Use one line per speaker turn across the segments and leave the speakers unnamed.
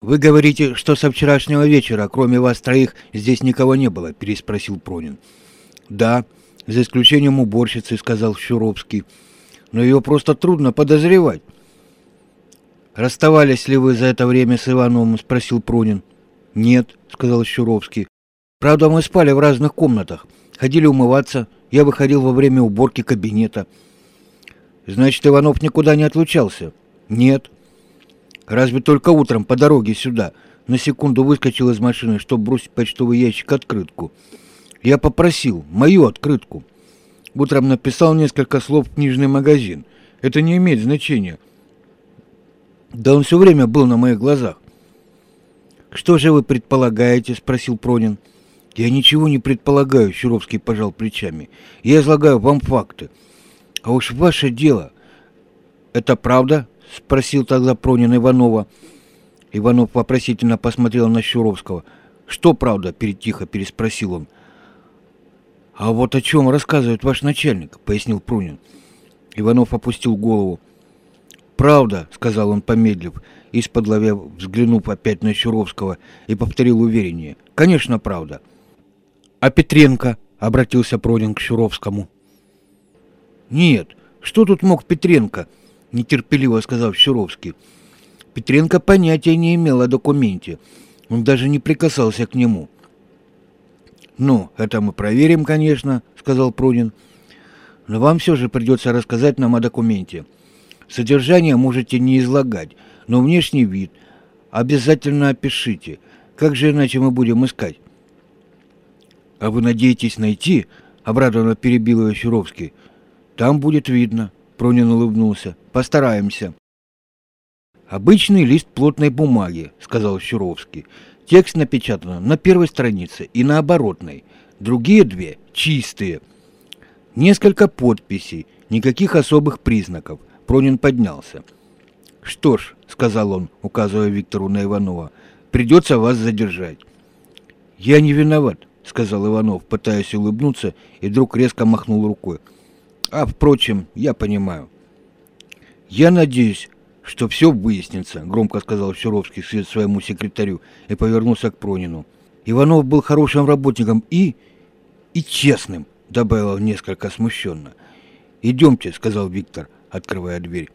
«Вы говорите, что со вчерашнего вечера, кроме вас троих, здесь никого не было?» – переспросил Пронин. «Да, за исключением уборщицы», – сказал Щуровский. «Но ее просто трудно подозревать». «Расставались ли вы за это время с Ивановым?» – спросил Пронин. «Нет», – сказал Щуровский. «Правда, мы спали в разных комнатах. Ходили умываться. Я выходил во время уборки кабинета». «Значит, Иванов никуда не отлучался?» «Нет». Разве только утром по дороге сюда на секунду выскочил из машины, чтобы бросить почтовый ящик открытку. Я попросил мою открытку. Утром написал несколько слов в книжный магазин. Это не имеет значения. Да он все время был на моих глазах. «Что же вы предполагаете?» — спросил Пронин. «Я ничего не предполагаю», — Щуровский пожал плечами. «Я излагаю вам факты. А уж ваше дело. Это правда?» — спросил тогда Пронин Иванова. Иванов вопросительно посмотрел на Щуровского. «Что правда?» — тихо переспросил он. «А вот о чем рассказывает ваш начальник?» — пояснил Пронин. Иванов опустил голову. «Правда», — сказал он, помедлив, из-под взглянув опять на Щуровского, и повторил увереннее. «Конечно, правда». «А Петренко?» — обратился Пронин к Щуровскому. «Нет, что тут мог Петренко?» — нетерпеливо сказал Щуровский. Петренко понятия не имел о документе. Он даже не прикасался к нему. «Ну, это мы проверим, конечно», — сказал Прунин. «Но вам все же придется рассказать нам о документе. Содержание можете не излагать, но внешний вид обязательно опишите. Как же иначе мы будем искать?» «А вы надеетесь найти?» — обрадованно перебил его Щуровский. «Там будет видно». Пронин улыбнулся. «Постараемся». «Обычный лист плотной бумаги», — сказал Щуровский. «Текст напечатан на первой странице и на оборотной. Другие две — чистые. Несколько подписей, никаких особых признаков». Пронин поднялся. «Что ж», — сказал он, указывая Виктору на Иванова, — «придется вас задержать». «Я не виноват», — сказал Иванов, пытаясь улыбнуться, и вдруг резко махнул рукой. А, впрочем, я понимаю. Я надеюсь, что все выяснится, громко сказал Щуровский своему секретарю и повернулся к Пронину. Иванов был хорошим работником и... и честным, добавил несколько смущенно. «Идемте», — сказал Виктор, открывая дверь.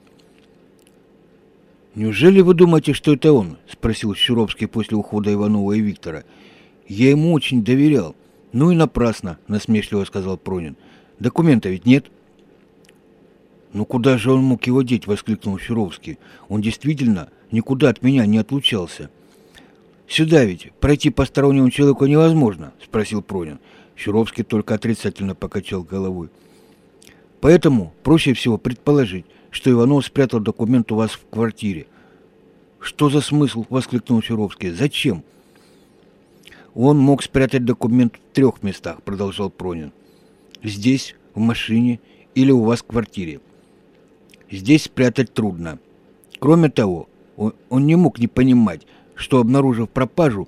«Неужели вы думаете, что это он?» — спросил Щуровский после ухода Иванова и Виктора. «Я ему очень доверял». «Ну и напрасно», — насмешливо сказал Пронин. «Документа ведь нет?» «Ну куда же он мог его деть?» — воскликнул Щуровский. «Он действительно никуда от меня не отлучался». «Сюда ведь пройти постороннему человеку невозможно?» — спросил Пронин. Щуровский только отрицательно покачал головой. «Поэтому проще всего предположить, что Иванов спрятал документ у вас в квартире». «Что за смысл?» — воскликнул Щуровский. «Зачем?» «Он мог спрятать документ в трех местах», — продолжал Пронин. «Здесь, в машине или у вас в квартире» здесь спрятать трудно. Кроме того, он, он не мог не понимать, что, обнаружив пропажу,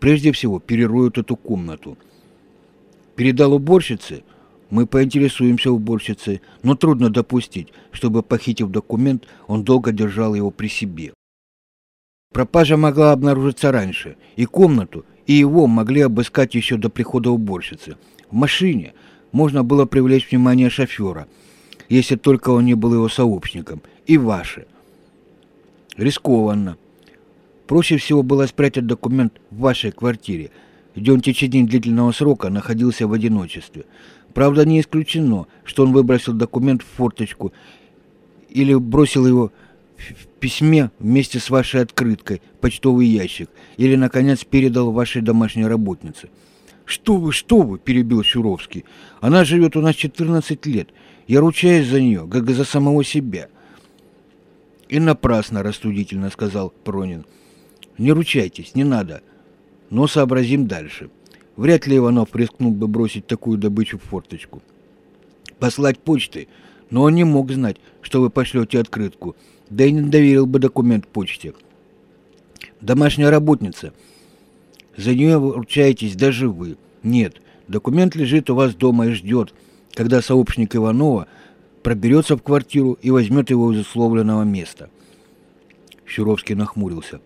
прежде всего перероют эту комнату. Передал уборщице, мы поинтересуемся уборщицей, но трудно допустить, чтобы, похитив документ, он долго держал его при себе. Пропажа могла обнаружиться раньше, и комнату, и его могли обыскать еще до прихода уборщицы. В машине можно было привлечь внимание шофера – если только он не был его сообщником, и ваши. Рискованно. Проще всего было спрятать документ в вашей квартире, где он в течение длительного срока находился в одиночестве. Правда, не исключено, что он выбросил документ в форточку или бросил его в письме вместе с вашей открыткой почтовый ящик или, наконец, передал вашей домашней работнице. «Что вы, что вы!» – перебил Щуровский. «Она живет у нас 14 лет. Я ручаюсь за нее, как за самого себя. И напрасно, рассудительно сказал Пронин. Не ручайтесь, не надо. Но сообразим дальше. Вряд ли Иванов рискнул бы бросить такую добычу в форточку. Послать почты, но он не мог знать, что вы пошлете открытку, да и не доверил бы документ почте. Домашняя работница. За нее ручаетесь даже вы. Нет, документ лежит у вас дома и ждет, когда сообщник Иванова проберется в квартиру и возьмет его из условленного места. Щуровский нахмурился.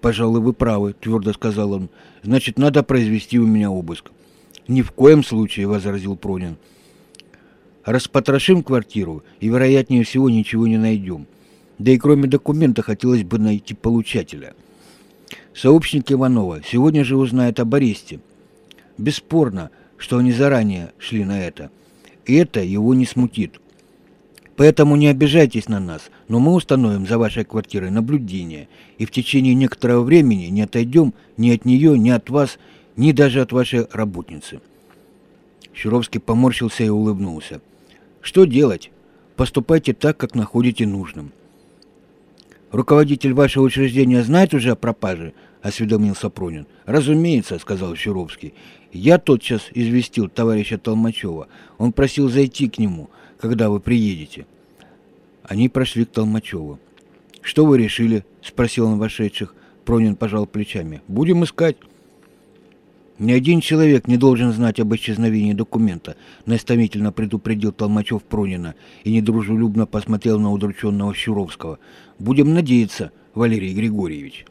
«Пожалуй, вы правы», — твердо сказал он. «Значит, надо произвести у меня обыск». «Ни в коем случае», — возразил Пронин. «Распотрошим квартиру и, вероятнее всего, ничего не найдем. Да и кроме документа хотелось бы найти получателя». Сообщник Иванова сегодня же узнает об аресте. Бесспорно, что они заранее шли на это. И это его не смутит. Поэтому не обижайтесь на нас, но мы установим за вашей квартирой наблюдение и в течение некоторого времени не отойдем ни от нее, ни от вас, ни даже от вашей работницы. Щуровский поморщился и улыбнулся. Что делать? Поступайте так, как находите нужным. Руководитель вашего учреждения знает уже о пропаже? осведомился Пронин. Разумеется, сказал Щуровский. Я тотчас известил товарища Толмачева. Он просил зайти к нему когда вы приедете?» Они прошли к Толмачеву. «Что вы решили?» — спросил он вошедших. Пронин пожал плечами. «Будем искать». «Ни один человек не должен знать об исчезновении документа», — наставительно предупредил Толмачев Пронина и недружелюбно посмотрел на удрученного Щуровского. «Будем надеяться, Валерий Григорьевич».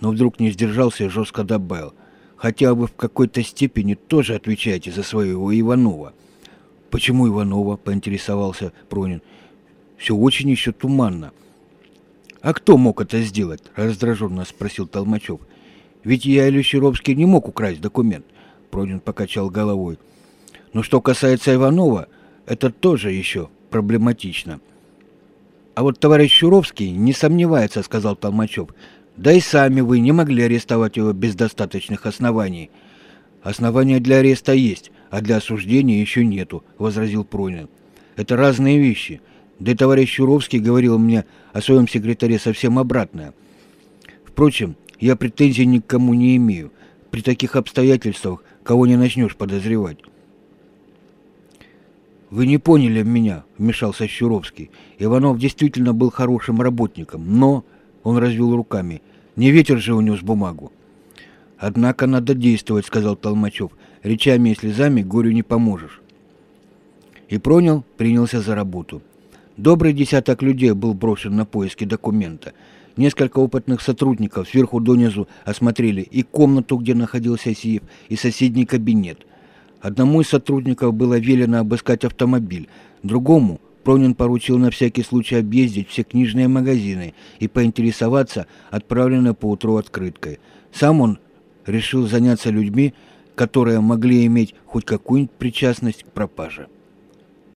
Но вдруг не сдержался и жестко добавил. «Хотя вы в какой-то степени тоже отвечаете за своего Иванова». «Почему Иванова?» – поинтересовался Пронин. «Все очень еще туманно». «А кто мог это сделать?» – раздраженно спросил Толмачев. «Ведь я или Щеровский не мог украсть документ». Пронин покачал головой. «Но что касается Иванова, это тоже еще проблематично». «А вот товарищ Щуровский не сомневается», — сказал Толмачев. «Да и сами вы не могли арестовать его без достаточных оснований». «Основания для ареста есть, а для осуждения еще нету», — возразил Пронин. «Это разные вещи. Да и товарищ Щуровский говорил мне о своем секретаре совсем обратное. Впрочем, я претензий ни к кому не имею. При таких обстоятельствах кого не начнешь подозревать». «Вы не поняли меня», — вмешался Щуровский. «Иванов действительно был хорошим работником, но...» — он развел руками. «Не ветер же унес бумагу». «Однако надо действовать», — сказал Толмачев. «Речами и слезами горю не поможешь». И Пронял принялся за работу. Добрый десяток людей был брошен на поиски документа. Несколько опытных сотрудников сверху донизу осмотрели и комнату, где находился сейф, и соседний кабинет. Одному из сотрудников было велено обыскать автомобиль, другому Пронин поручил на всякий случай объездить все книжные магазины и поинтересоваться отправленной поутру открыткой. Сам он решил заняться людьми, которые могли иметь хоть какую-нибудь причастность к пропаже.